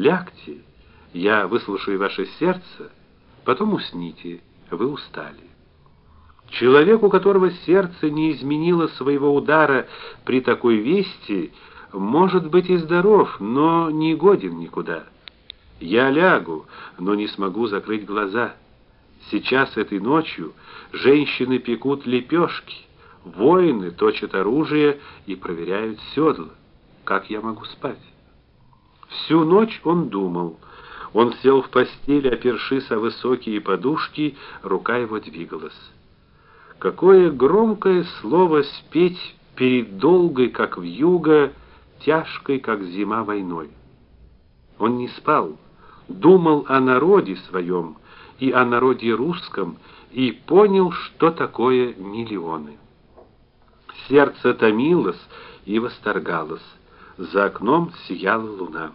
Лягте, я выслушаю ваше сердце, потом усните, вы устали. Человек, у которого сердце не изменило своего удара при такой вести, может быть и здоров, но не годен никуда. Я лягу, но не смогу закрыть глаза. Сейчас этой ночью женщины пекут лепешки, воины точат оружие и проверяют седла. Как я могу спать? Всю ночь он думал. Он сел в постели, опершись о высокие подушки, рука его двигалась. Какое громкое слово спеть перед долгой, как вьюга, тяжкой, как зима войной. Он не спал, думал о народе своем и о народе русском и понял, что такое миллионы. Сердце томилось и восторгалось. За окном сияла луна.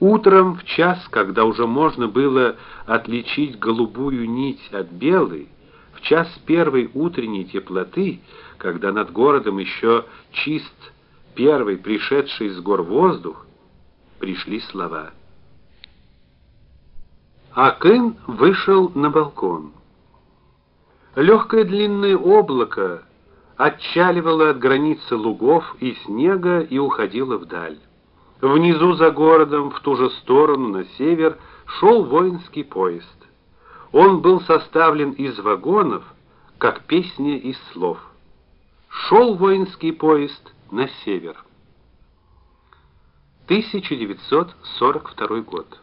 Утром в час, когда уже можно было отличить голубую нить от белой, в час первой утренней теплоты, когда над городом еще чист первый пришедший с гор воздух, пришли слова. Акын вышел на балкон. Легкое длинное облако отчаливало от границы лугов и снега и уходило вдаль. Внизу за городом, в ту же сторону, на север, шел воинский поезд. Он был составлен из вагонов, как песня из слов. Шел воинский поезд на север. 1942 год.